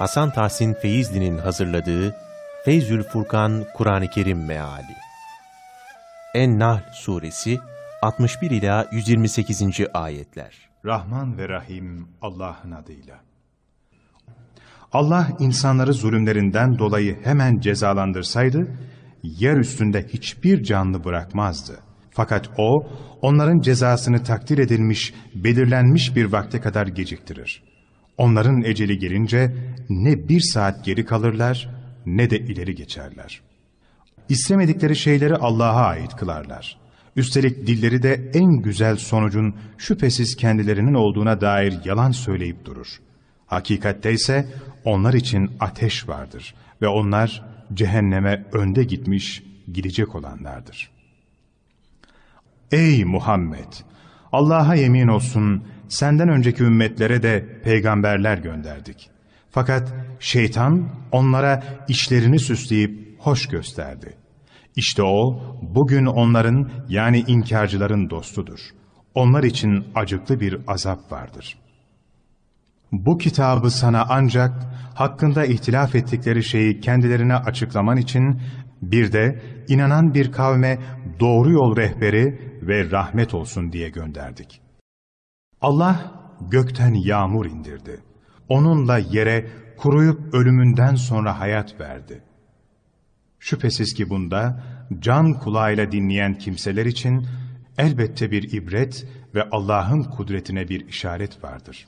Hasan Tahsin Feyzli'nin hazırladığı Feyzül Furkan Kur'an-ı Kerim Meali En-Nahl Suresi 61 ila 128. ayetler. Rahman ve Rahim Allah'ın adıyla. Allah insanları zulümlerinden dolayı hemen cezalandırsaydı, yer üstünde hiçbir canlı bırakmazdı. Fakat O, onların cezasını takdir edilmiş, belirlenmiş bir vakte kadar geciktirir. Onların eceli gelince ne bir saat geri kalırlar ne de ileri geçerler. İstemedikleri şeyleri Allah'a ait kılarlar. Üstelik dilleri de en güzel sonucun şüphesiz kendilerinin olduğuna dair yalan söyleyip durur. Hakikatte ise onlar için ateş vardır ve onlar cehenneme önde gitmiş, gidecek olanlardır. Ey Muhammed! Allah'a yemin olsun senden önceki ümmetlere de peygamberler gönderdik. Fakat şeytan onlara işlerini süsleyip hoş gösterdi. İşte o bugün onların yani inkarcıların dostudur. Onlar için acıklı bir azap vardır. Bu kitabı sana ancak hakkında ihtilaf ettikleri şeyi kendilerine açıklaman için bir de inanan bir kavme doğru yol rehberi ve rahmet olsun diye gönderdik. Allah gökten yağmur indirdi. Onunla yere kuruyup ölümünden sonra hayat verdi. Şüphesiz ki bunda can kulağıyla dinleyen kimseler için elbette bir ibret ve Allah'ın kudretine bir işaret vardır.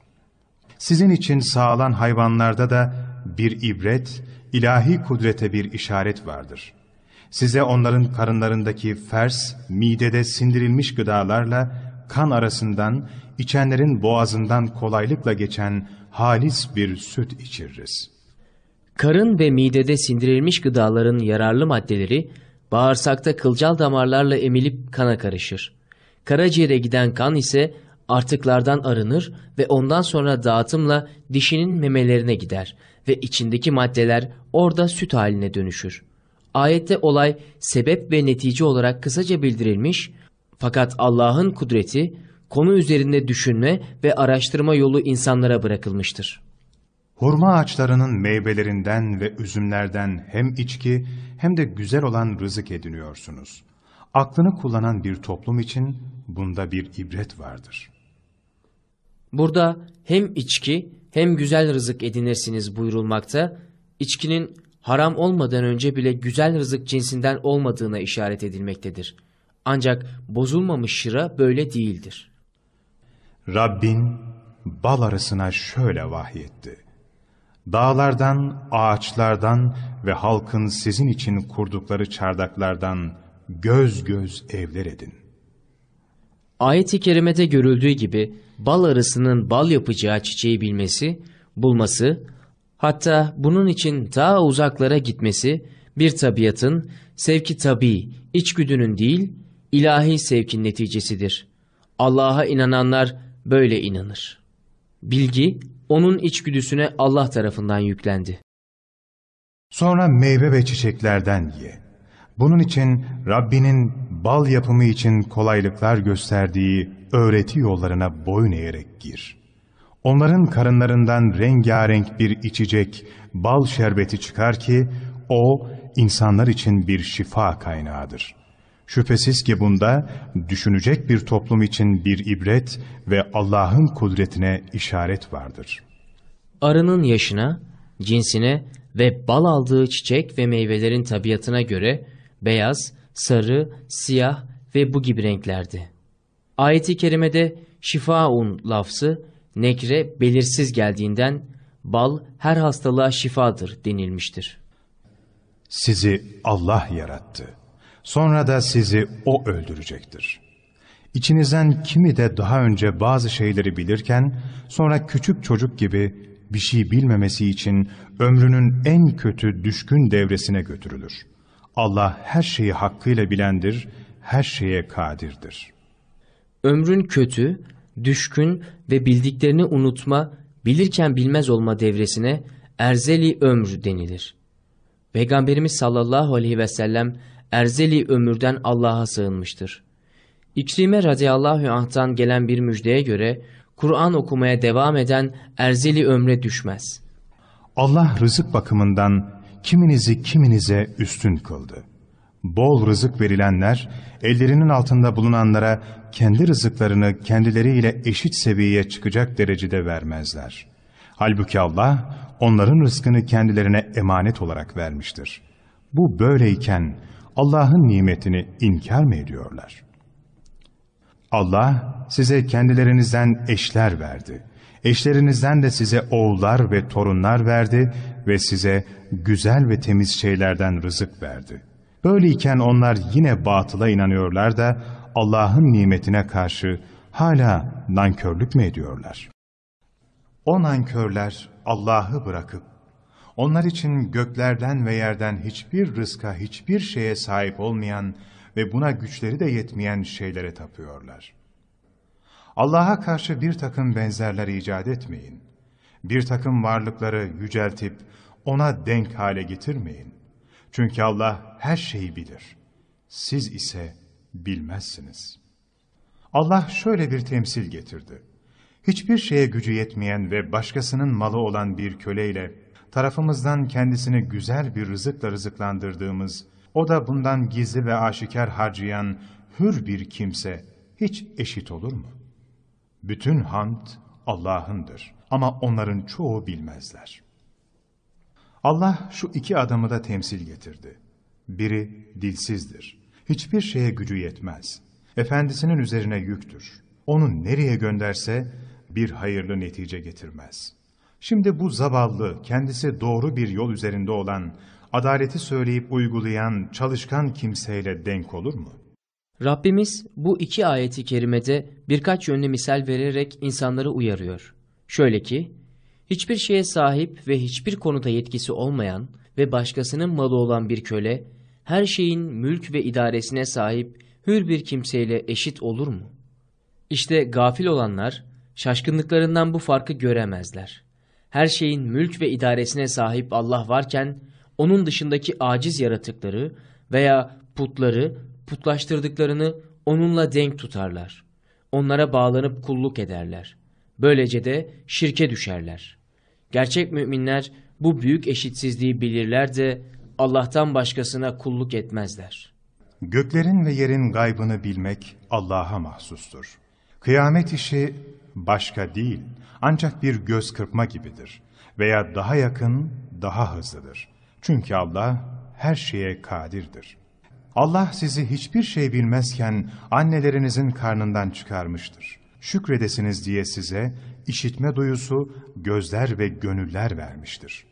Sizin için sağlan hayvanlarda da bir ibret, ilahi kudrete bir işaret vardır. Size onların karınlarındaki fers, midede sindirilmiş gıdalarla kan arasından, içenlerin boğazından kolaylıkla geçen halis bir süt içiririz. Karın ve midede sindirilmiş gıdaların yararlı maddeleri bağırsakta kılcal damarlarla emilip kana karışır. Karaciğere giden kan ise artıklardan arınır ve ondan sonra dağıtımla dişinin memelerine gider ve içindeki maddeler orada süt haline dönüşür. Ayette olay sebep ve netice olarak kısaca bildirilmiş fakat Allah'ın kudreti konu üzerinde düşünme ve araştırma yolu insanlara bırakılmıştır. Hurma ağaçlarının meyvelerinden ve üzümlerden hem içki hem de güzel olan rızık ediniyorsunuz. Aklını kullanan bir toplum için bunda bir ibret vardır. Burada hem içki hem güzel rızık edinirsiniz buyurulmakta, içkinin haram olmadan önce bile güzel rızık cinsinden olmadığına işaret edilmektedir. Ancak bozulmamış şıra böyle değildir. Rabbin bal arasına şöyle vahyetti. Dağlardan, ağaçlardan ve halkın sizin için kurdukları çardaklardan göz göz evler edin. Ayet-i kerimede görüldüğü gibi bal arısının bal yapacağı çiçeği bilmesi, bulması, hatta bunun için daha uzaklara gitmesi bir tabiatın sevki tabi, içgüdünün değil, ilahi sevkin neticesidir. Allah'a inananlar böyle inanır. Bilgi onun içgüdüsüne Allah tarafından yüklendi. Sonra meyve ve çiçeklerden ye. Bunun için Rabbinin bal yapımı için kolaylıklar gösterdiği öğreti yollarına boyun eğerek gir. Onların karınlarından rengarenk bir içecek, bal şerbeti çıkar ki, o insanlar için bir şifa kaynağıdır. Şüphesiz ki bunda düşünecek bir toplum için bir ibret ve Allah'ın kudretine işaret vardır. Arının yaşına, cinsine ve bal aldığı çiçek ve meyvelerin tabiatına göre beyaz, sarı, siyah ve bu gibi renklerdi. Ayet-i kerimede şifaun lafzı nekre belirsiz geldiğinden bal her hastalığa şifadır denilmiştir. Sizi Allah yarattı. Sonra da sizi O öldürecektir. İçinizden kimi de daha önce bazı şeyleri bilirken sonra küçük çocuk gibi bir şey bilmemesi için ömrünün en kötü düşkün devresine götürülür. Allah her şeyi hakkıyla bilendir, her şeye kadirdir. Ömrün kötü, düşkün ve bildiklerini unutma, bilirken bilmez olma devresine erzeli ömr denilir. Peygamberimiz sallallahu aleyhi ve sellem erzeli ömürden Allah'a sığınmıştır. İkrime radıyallahu anh'tan gelen bir müjdeye göre Kur'an okumaya devam eden erzeli ömre düşmez. Allah rızık bakımından kiminizi kiminize üstün kıldı. Bol rızık verilenler, ellerinin altında bulunanlara kendi rızıklarını kendileriyle eşit seviyeye çıkacak derecede vermezler. Halbuki Allah, onların rızkını kendilerine emanet olarak vermiştir. Bu böyleyken Allah'ın nimetini inkar mı ediyorlar? Allah size kendilerinizden eşler verdi. Eşlerinizden de size oğullar ve torunlar verdi ve size güzel ve temiz şeylerden rızık verdi. Böyleyken onlar yine batıla inanıyorlar da Allah'ın nimetine karşı hala nankörlük mü ediyorlar? O nankörler Allah'ı bırakıp, onlar için göklerden ve yerden hiçbir rızka, hiçbir şeye sahip olmayan ve buna güçleri de yetmeyen şeylere tapıyorlar. Allah'a karşı bir takım benzerler icat etmeyin. Bir takım varlıkları yüceltip ona denk hale getirmeyin. Çünkü Allah her şeyi bilir. Siz ise bilmezsiniz. Allah şöyle bir temsil getirdi. Hiçbir şeye gücü yetmeyen ve başkasının malı olan bir köleyle tarafımızdan kendisini güzel bir rızıkla rızıklandırdığımız, o da bundan gizli ve aşikar harcayan hür bir kimse hiç eşit olur mu? Bütün hamd Allah'ındır ama onların çoğu bilmezler. Allah şu iki adamı da temsil getirdi. Biri dilsizdir. Hiçbir şeye gücü yetmez. Efendisinin üzerine yüktür. Onu nereye gönderse bir hayırlı netice getirmez. Şimdi bu zavallı, kendisi doğru bir yol üzerinde olan, adaleti söyleyip uygulayan, çalışkan kimseyle denk olur mu? Rabbimiz bu iki ayeti kerimede birkaç yönlü misal vererek insanları uyarıyor. Şöyle ki, hiçbir şeye sahip ve hiçbir konuda yetkisi olmayan ve başkasının malı olan bir köle, her şeyin mülk ve idaresine sahip hür bir kimseyle eşit olur mu? İşte gafil olanlar, şaşkınlıklarından bu farkı göremezler. Her şeyin mülk ve idaresine sahip Allah varken, onun dışındaki aciz yaratıkları veya putları, putlaştırdıklarını onunla denk tutarlar. Onlara bağlanıp kulluk ederler. Böylece de şirke düşerler. Gerçek müminler bu büyük eşitsizliği bilirler de Allah'tan başkasına kulluk etmezler. Göklerin ve yerin gaybını bilmek Allah'a mahsustur. Kıyamet işi başka değil, ancak bir göz kırpma gibidir. Veya daha yakın, daha hızlıdır. Çünkü Allah her şeye kadirdir. Allah sizi hiçbir şey bilmezken annelerinizin karnından çıkarmıştır. Şükredesiniz diye size işitme duyusu, gözler ve gönüller vermiştir.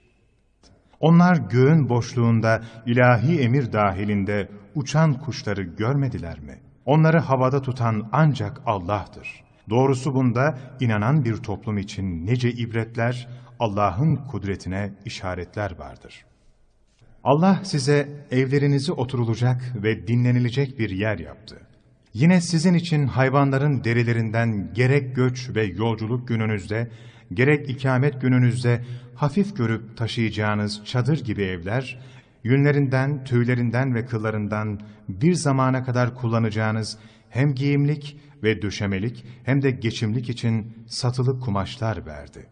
Onlar göğün boşluğunda ilahi emir dahilinde uçan kuşları görmediler mi? Onları havada tutan ancak Allah'tır. Doğrusu bunda inanan bir toplum için nice ibretler, Allah'ın kudretine işaretler vardır. Allah size evlerinizi oturulacak ve dinlenilecek bir yer yaptı. Yine sizin için hayvanların derilerinden gerek göç ve yolculuk gününüzde, gerek ikamet gününüzde hafif görüp taşıyacağınız çadır gibi evler, yünlerinden, tüylerinden ve kıllarından bir zamana kadar kullanacağınız hem giyimlik ve döşemelik hem de geçimlik için satılık kumaşlar verdi.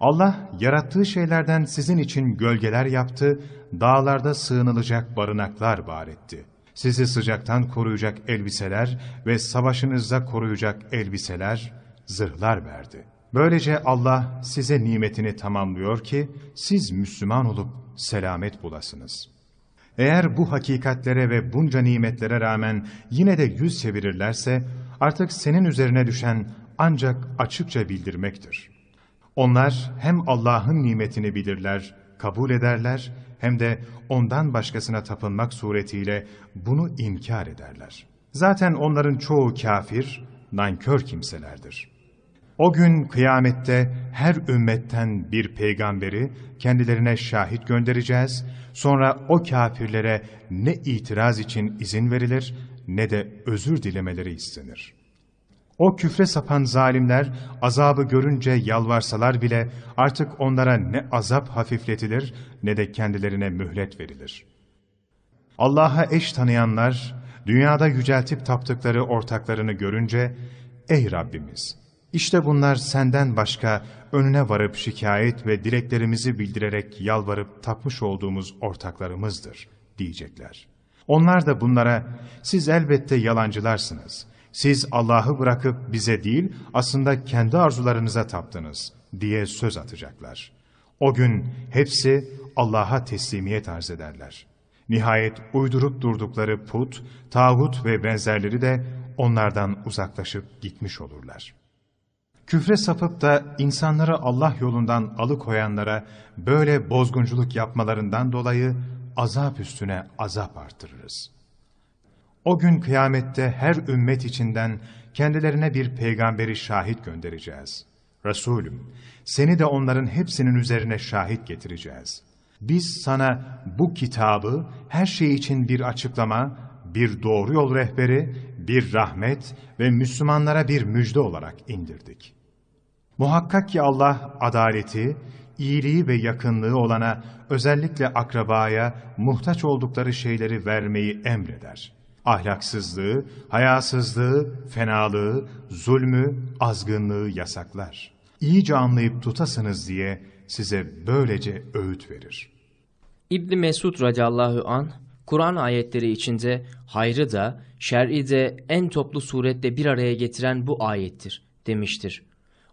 Allah yarattığı şeylerden sizin için gölgeler yaptı, dağlarda sığınılacak barınaklar var etti. Sizi sıcaktan koruyacak elbiseler ve savaşınızda koruyacak elbiseler, zırhlar verdi. Böylece Allah size nimetini tamamlıyor ki siz Müslüman olup selamet bulasınız. Eğer bu hakikatlere ve bunca nimetlere rağmen yine de yüz çevirirlerse artık senin üzerine düşen ancak açıkça bildirmektir. Onlar hem Allah'ın nimetini bilirler, kabul ederler hem de ondan başkasına tapınmak suretiyle bunu inkar ederler. Zaten onların çoğu kafir, nankör kimselerdir. O gün kıyamette her ümmetten bir peygamberi kendilerine şahit göndereceğiz. Sonra o kafirlere ne itiraz için izin verilir ne de özür dilemeleri istenir. O küfre sapan zalimler azabı görünce yalvarsalar bile artık onlara ne azap hafifletilir ne de kendilerine mühlet verilir. Allah'a eş tanıyanlar dünyada yüceltip taptıkları ortaklarını görünce ey Rabbimiz İşte bunlar senden başka önüne varıp şikayet ve dileklerimizi bildirerek yalvarıp tapmış olduğumuz ortaklarımızdır diyecekler. Onlar da bunlara siz elbette yalancılarsınız. Siz Allah'ı bırakıp bize değil aslında kendi arzularınıza taptınız diye söz atacaklar. O gün hepsi Allah'a teslimiyet arz ederler. Nihayet uydurup durdukları put, tağut ve benzerleri de onlardan uzaklaşıp gitmiş olurlar. Küfre sapıp da insanları Allah yolundan alıkoyanlara böyle bozgunculuk yapmalarından dolayı azap üstüne azap artırırız. O gün kıyamette her ümmet içinden kendilerine bir peygamberi şahit göndereceğiz. Resulüm, seni de onların hepsinin üzerine şahit getireceğiz. Biz sana bu kitabı her şey için bir açıklama, bir doğru yol rehberi, bir rahmet ve Müslümanlara bir müjde olarak indirdik. Muhakkak ki Allah adaleti, iyiliği ve yakınlığı olana, özellikle akrabaya, muhtaç oldukları şeyleri vermeyi emreder. Ahlaksızlığı, hayasızlığı, fenalığı, zulmü, azgınlığı yasaklar. İyice anlayıp tutasınız diye size böylece öğüt verir. İbni Mesud radıyallahu an Kur'an ayetleri içinde hayrı da şer'i de en toplu surette bir araya getiren bu ayettir demiştir.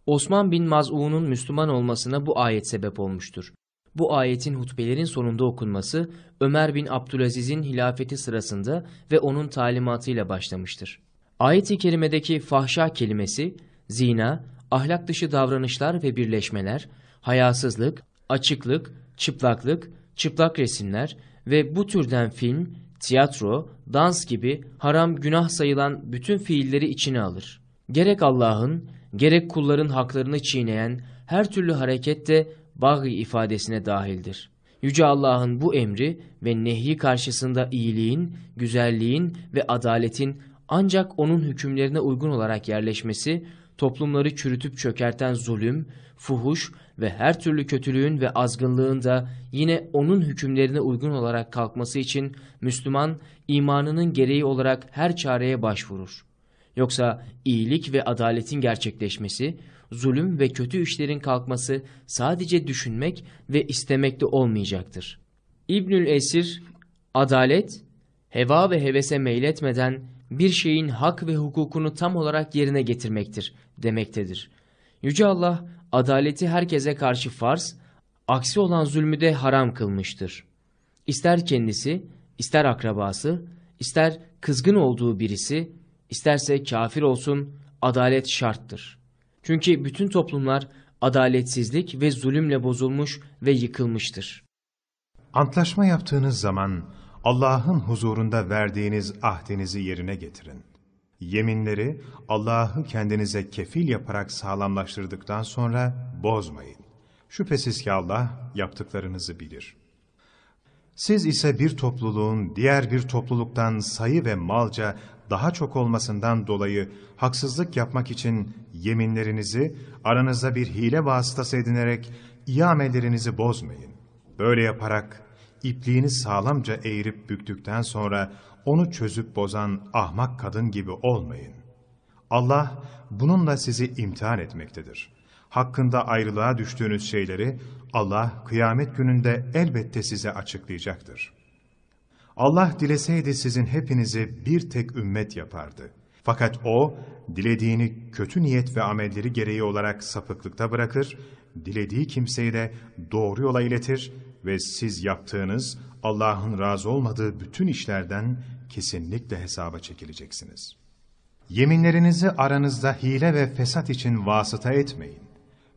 Osman bin Maz'un'un Müslüman olmasına bu ayet sebep olmuştur. Bu ayetin hutbelerin sonunda okunması Ömer bin Abdülaziz'in hilafeti sırasında ve onun talimatıyla başlamıştır. Ayet-i kerimedeki fahşa kelimesi zina, ahlak dışı davranışlar ve birleşmeler, hayasızlık, açıklık, çıplaklık, çıplak resimler ve bu türden film, tiyatro, dans gibi haram günah sayılan bütün fiilleri içine alır. Gerek Allah'ın, gerek kulların haklarını çiğneyen her türlü hareket de bağ ifadesine dahildir. Yüce Allah'ın bu emri ve nehyi karşısında iyiliğin, güzelliğin ve adaletin ancak onun hükümlerine uygun olarak yerleşmesi, toplumları çürütüp çökerten zulüm, fuhuş ve her türlü kötülüğün ve azgınlığın da yine onun hükümlerine uygun olarak kalkması için Müslüman imanının gereği olarak her çareye başvurur. Yoksa iyilik ve adaletin gerçekleşmesi, zulüm ve kötü işlerin kalkması sadece düşünmek ve istemekte olmayacaktır. İbnül Esir, adalet, heva ve hevese meyletmeden bir şeyin hak ve hukukunu tam olarak yerine getirmektir demektedir. Yüce Allah adaleti herkese karşı farz, aksi olan zulmü de haram kılmıştır. İster kendisi, ister akrabası, ister kızgın olduğu birisi, isterse kafir olsun adalet şarttır. Çünkü bütün toplumlar adaletsizlik ve zulümle bozulmuş ve yıkılmıştır. Antlaşma yaptığınız zaman Allah'ın huzurunda verdiğiniz ahdinizi yerine getirin. Yeminleri Allah'ı kendinize kefil yaparak sağlamlaştırdıktan sonra bozmayın. Şüphesiz ki Allah yaptıklarınızı bilir. Siz ise bir topluluğun diğer bir topluluktan sayı ve malca daha çok olmasından dolayı haksızlık yapmak için yeminlerinizi aranızda bir hile vasıtası edinerek iyi amellerinizi bozmayın. Böyle yaparak ipliğini sağlamca eğirip büktükten sonra onu çözüp bozan ahmak kadın gibi olmayın. Allah bununla sizi imtihan etmektedir. Hakkında ayrılığa düştüğünüz şeyleri Allah kıyamet gününde elbette size açıklayacaktır. Allah dileseydi sizin hepinizi bir tek ümmet yapardı. Fakat O, dilediğini kötü niyet ve amelleri gereği olarak sapıklıkta bırakır, dilediği kimseyi de doğru yola iletir ve siz yaptığınız Allah'ın razı olmadığı bütün işlerden kesinlikle hesaba çekileceksiniz. Yeminlerinizi aranızda hile ve fesat için vasıta etmeyin.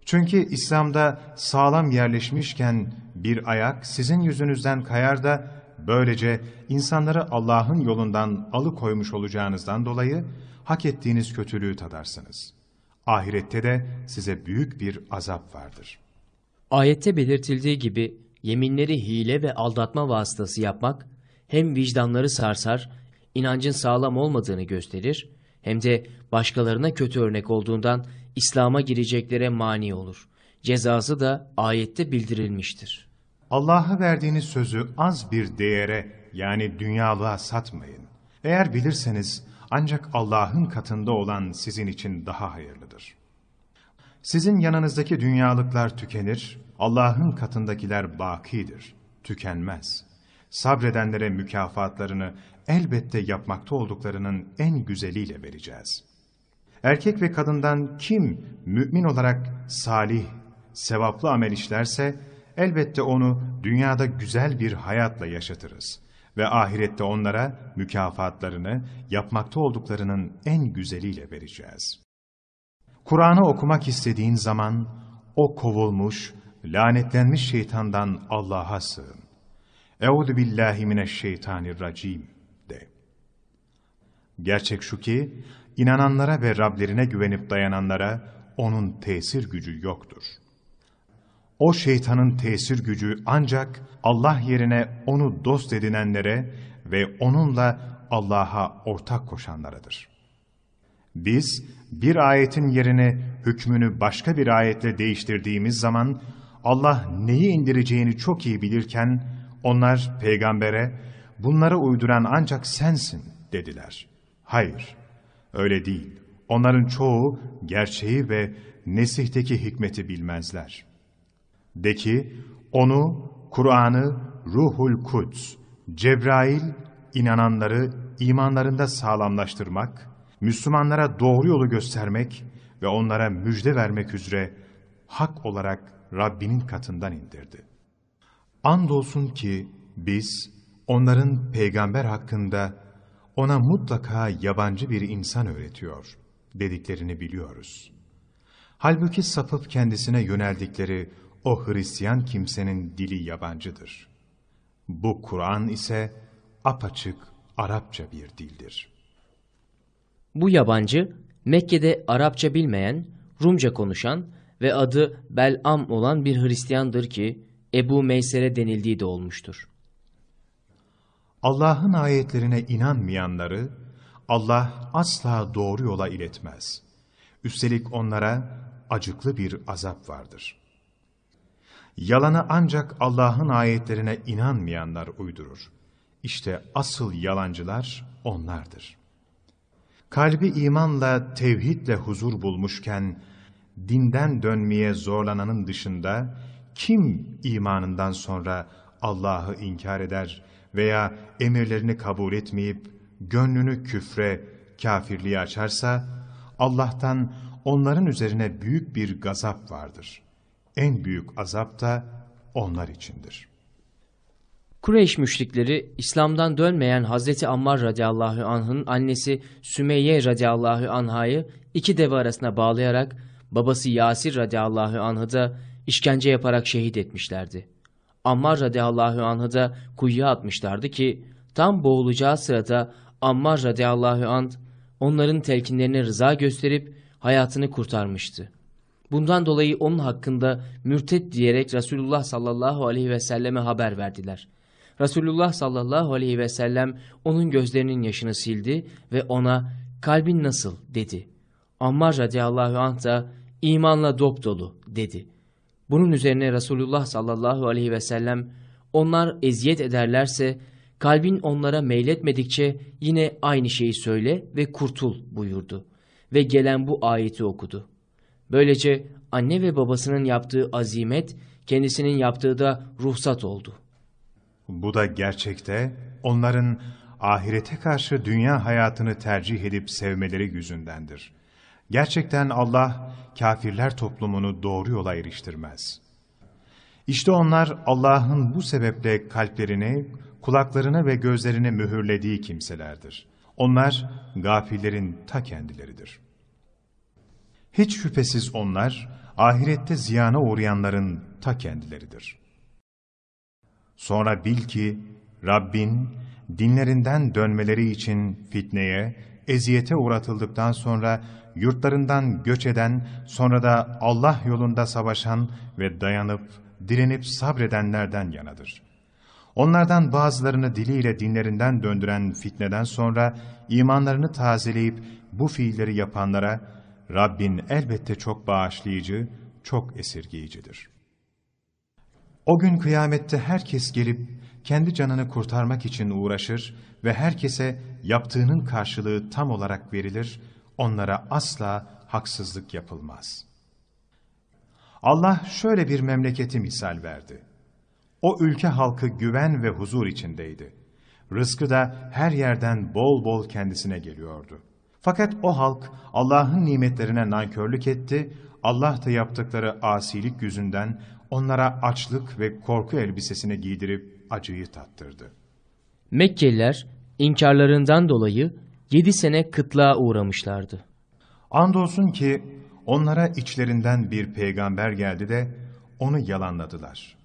Çünkü İslam'da sağlam yerleşmişken bir ayak sizin yüzünüzden kayar da böylece insanları Allah'ın yolundan alıkoymuş olacağınızdan dolayı hak ettiğiniz kötülüğü tadarsınız. Ahirette de size büyük bir azap vardır. Ayette belirtildiği gibi yeminleri hile ve aldatma vasıtası yapmak hem vicdanları sarsar, inancın sağlam olmadığını gösterir, hem de başkalarına kötü örnek olduğundan İslam'a gireceklere mani olur. Cezası da ayette bildirilmiştir. Allah'a verdiğiniz sözü az bir değere yani dünyalığa satmayın. Eğer bilirseniz ancak Allah'ın katında olan sizin için daha hayırlıdır. Sizin yanınızdaki dünyalıklar tükenir, Allah'ın katındakiler bakidir, tükenmez. Sabredenlere mükafatlarını elbette yapmakta olduklarının en güzeliyle vereceğiz. Erkek ve kadından kim mümin olarak salih, sevaplı amel işlerse, elbette onu dünyada güzel bir hayatla yaşatırız. Ve ahirette onlara mükafatlarını yapmakta olduklarının en güzeliyle vereceğiz. Kur'an'ı okumak istediğin zaman, o kovulmuş, lanetlenmiş şeytandan Allah'a sığın. Euzu billahi mineşşeytanirracim de. Gerçek şu ki, inananlara ve Rablerine güvenip dayananlara onun tesir gücü yoktur. O şeytanın tesir gücü ancak Allah yerine onu dost edinenlere ve onunla Allah'a ortak koşanlaradır. Biz bir ayetin yerine hükmünü başka bir ayetle değiştirdiğimiz zaman Allah neyi indireceğini çok iyi bilirken onlar peygambere bunları uyduran ancak sensin dediler. Hayır, öyle değil. Onların çoğu gerçeği ve nesihteki hikmeti bilmezler. De ki, onu, Kur'an'ı, Ruhul Kuds, Cebrail, inananları imanlarında sağlamlaştırmak, Müslümanlara doğru yolu göstermek ve onlara müjde vermek üzere hak olarak Rabbinin katından indirdi. Andolsun ki biz onların peygamber hakkında ona mutlaka yabancı bir insan öğretiyor dediklerini biliyoruz. Halbuki sapıp kendisine yöneldikleri o Hristiyan kimsenin dili yabancıdır. Bu Kur'an ise apaçık Arapça bir dildir. Bu yabancı Mekke'de Arapça bilmeyen, Rumca konuşan ve adı Bel'am olan bir Hristiyandır ki Ebu Meysere denildiği de olmuştur. Allah'ın ayetlerine inanmayanları Allah asla doğru yola iletmez. Üstelik onlara acıklı bir azap vardır. Yalanı ancak Allah'ın ayetlerine inanmayanlar uydurur. İşte asıl yalancılar onlardır. Kalbi imanla, tevhidle huzur bulmuşken, dinden dönmeye zorlananın dışında, kim imanından sonra Allah'ı inkar eder veya emirlerini kabul etmeyip, gönlünü küfre, kafirliğe açarsa, Allah'tan onların üzerine büyük bir gazap vardır. En büyük azap da onlar içindir. Kureyş müşrikleri İslam'dan dönmeyen Hazreti Ammar radıyallahu anh'ın annesi Sümeyye radıyallahu anh'ı iki deve arasına bağlayarak babası Yasir radıyallahu anh'ı da işkence yaparak şehit etmişlerdi. Ammar radıyallahu anh'ı da kuyuya atmışlardı ki tam boğulacağı sırada Ammar radıyallahu anh onların telkinlerine rıza gösterip hayatını kurtarmıştı. Bundan dolayı onun hakkında mürtet diyerek Resulullah sallallahu aleyhi ve selleme haber verdiler. Resulullah sallallahu aleyhi ve sellem onun gözlerinin yaşını sildi ve ona kalbin nasıl dedi. Ammar radıyallahu anh da imanla dop dolu dedi. Bunun üzerine Resulullah sallallahu aleyhi ve sellem onlar eziyet ederlerse kalbin onlara meyletmedikçe yine aynı şeyi söyle ve kurtul buyurdu. Ve gelen bu ayeti okudu. Böylece anne ve babasının yaptığı azimet kendisinin yaptığı da ruhsat oldu. Bu da gerçekte onların ahirete karşı dünya hayatını tercih edip sevmeleri yüzündendir. Gerçekten Allah kafirler toplumunu doğru yola eriştirmez. İşte onlar Allah'ın bu sebeple kalplerini, kulaklarını ve gözlerini mühürlediği kimselerdir. Onlar gafillerin ta kendileridir. Hiç şüphesiz onlar ahirette ziyana uğrayanların ta kendileridir. Sonra bil ki Rabbin dinlerinden dönmeleri için fitneye, eziyete uğratıldıktan sonra yurtlarından göç eden, sonra da Allah yolunda savaşan ve dayanıp, direnip sabredenlerden yanadır. Onlardan bazılarını diliyle dinlerinden döndüren fitneden sonra imanlarını tazeleyip bu fiilleri yapanlara Rabbin elbette çok bağışlayıcı, çok esirgeyicidir. O gün kıyamette herkes gelip kendi canını kurtarmak için uğraşır ve herkese yaptığının karşılığı tam olarak verilir, onlara asla haksızlık yapılmaz. Allah şöyle bir memleketi misal verdi. O ülke halkı güven ve huzur içindeydi. Rızkı da her yerden bol bol kendisine geliyordu. Fakat o halk Allah'ın nimetlerine nankörlük etti, Allah da yaptıkları asilik yüzünden onlara açlık ve korku elbisesine giydirip acıyı tattırdı. Mekkeliler inkarlarından dolayı yedi sene kıtlığa uğramışlardı. Andolsun ki onlara içlerinden bir peygamber geldi de onu yalanladılar.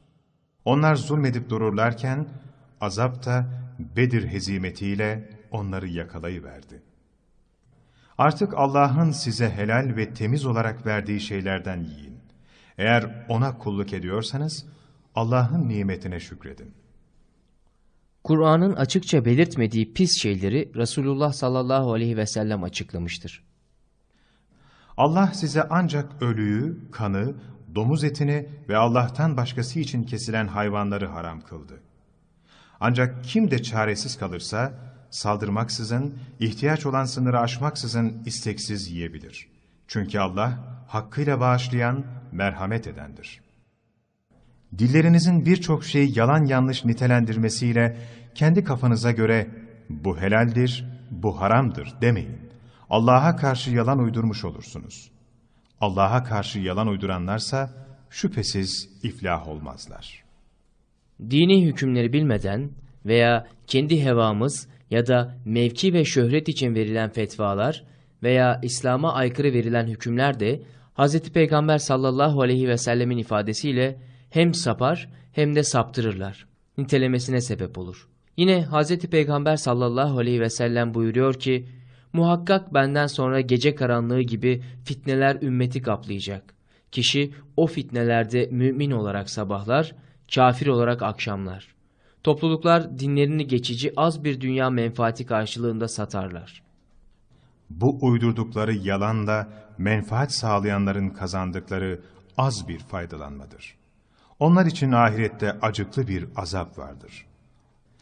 Onlar zulmedip dururlarken azap da Bedir hezimetiyle onları yakalayıverdi. Artık Allah'ın size helal ve temiz olarak verdiği şeylerden yiyin. Eğer ona kulluk ediyorsanız Allah'ın nimetine şükredin. Kur'an'ın açıkça belirtmediği pis şeyleri Resulullah sallallahu aleyhi ve sellem açıklamıştır. Allah size ancak ölüyü, kanı, domuz etini ve Allah'tan başkası için kesilen hayvanları haram kıldı. Ancak kim de çaresiz kalırsa, saldırmaksızın, ihtiyaç olan sınırı aşmaksızın isteksiz yiyebilir. Çünkü Allah, hakkıyla bağışlayan, merhamet edendir. Dillerinizin birçok şeyi yalan yanlış nitelendirmesiyle, kendi kafanıza göre, bu helaldir, bu haramdır demeyin. Allah'a karşı yalan uydurmuş olursunuz. Allah'a karşı yalan uyduranlarsa, şüphesiz iflah olmazlar.'' Dini hükümleri bilmeden veya kendi hevamız ya da mevki ve şöhret için verilen fetvalar veya İslam'a aykırı verilen hükümler de Hz. Peygamber sallallahu aleyhi ve sellemin ifadesiyle hem sapar hem de saptırırlar. Nitelemesine sebep olur. Yine Hz. Peygamber sallallahu aleyhi ve sellem buyuruyor ki, Muhakkak benden sonra gece karanlığı gibi fitneler ümmeti kaplayacak. Kişi o fitnelerde mümin olarak sabahlar, kafir olarak akşamlar. Topluluklar dinlerini geçici az bir dünya menfaati karşılığında satarlar. Bu uydurdukları yalanla menfaat sağlayanların kazandıkları az bir faydalanmadır. Onlar için ahirette acıklı bir azap vardır.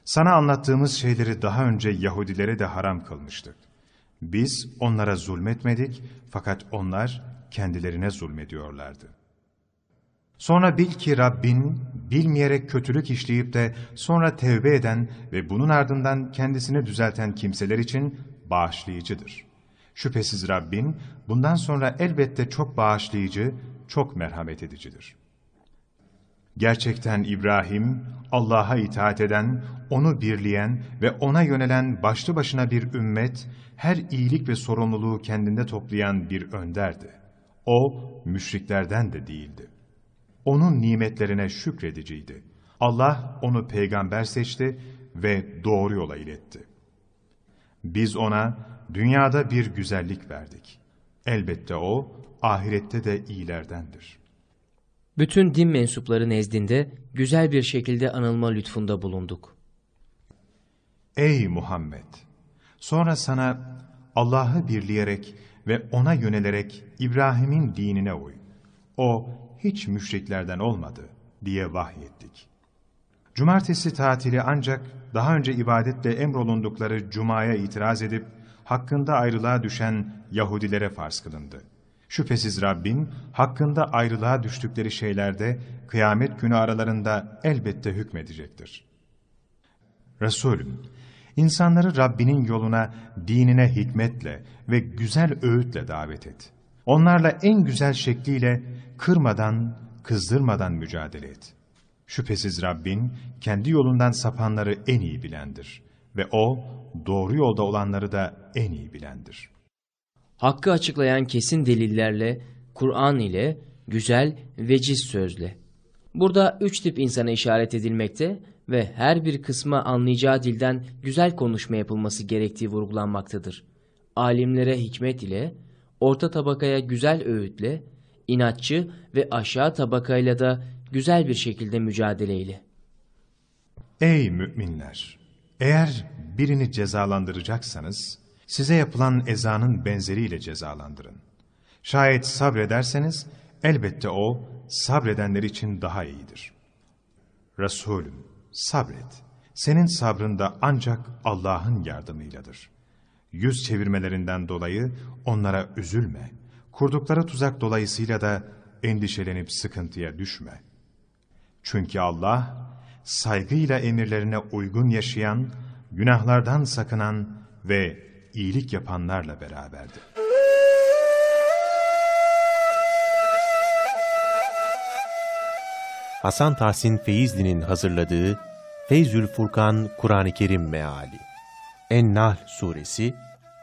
Sana anlattığımız şeyleri daha önce Yahudilere de haram kılmıştık. Biz onlara zulmetmedik fakat onlar kendilerine zulmediyorlardı. Sonra bil ki Rabbin bilmeyerek kötülük işleyip de sonra tevbe eden ve bunun ardından kendisini düzelten kimseler için bağışlayıcıdır. Şüphesiz Rabbin bundan sonra elbette çok bağışlayıcı, çok merhamet edicidir. Gerçekten İbrahim, Allah'a itaat eden, onu birleyen ve ona yönelen başlı başına bir ümmet, her iyilik ve sorumluluğu kendinde toplayan bir önderdi. O, müşriklerden de değildi. Onun nimetlerine şükrediciydi. Allah onu peygamber seçti ve doğru yola iletti. Biz ona dünyada bir güzellik verdik. Elbette o, ahirette de iyilerdendir. Bütün din mensupları nezdinde güzel bir şekilde anılma lütfunda bulunduk. Ey Muhammed! Sonra sana Allah'ı birleyerek ve ona yönelerek İbrahim'in dinine uy. O hiç müşriklerden olmadı diye vahyettik. Cumartesi tatili ancak daha önce ibadetle emrolundukları Cuma'ya itiraz edip hakkında ayrılığa düşen Yahudilere farz kılındı. Şüphesiz Rabbin hakkında ayrılığa düştükleri şeylerde kıyamet günü aralarında elbette hükmedecektir. Resulüm, insanları Rabbinin yoluna, dinine hikmetle ve güzel öğütle davet et. Onlarla en güzel şekliyle kırmadan, kızdırmadan mücadele et. Şüphesiz Rabbin kendi yolundan sapanları en iyi bilendir ve O doğru yolda olanları da en iyi bilendir. Hakkı açıklayan kesin delillerle, Kur'an ile, güzel, veciz sözle. Burada üç tip insana işaret edilmekte ve her bir kısma anlayacağı dilden güzel konuşma yapılması gerektiği vurgulanmaktadır. Alimlere hikmet ile, orta tabakaya güzel öğütle, inatçı ve aşağı tabakayla da güzel bir şekilde mücadeleyle. Ey müminler! Eğer birini cezalandıracaksanız, size yapılan ezanın benzeriyle cezalandırın. Şayet sabrederseniz, elbette o, sabredenler için daha iyidir. Resulüm, sabret. Senin sabrın da ancak Allah'ın yardımıyladır. Yüz çevirmelerinden dolayı onlara üzülme. Kurdukları tuzak dolayısıyla da endişelenip sıkıntıya düşme. Çünkü Allah, saygıyla emirlerine uygun yaşayan, günahlardan sakınan ve iyilik yapanlarla beraberdir. Hasan Tahsin Feyzli'nin hazırladığı Feyzül Furkan Kur'an-ı Kerim Meali En-Nahl Suresi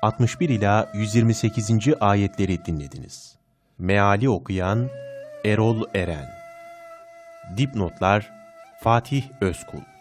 61 ila 128. ayetleri dinlediniz. Meali okuyan Erol Eren Dipnotlar Fatih Özkul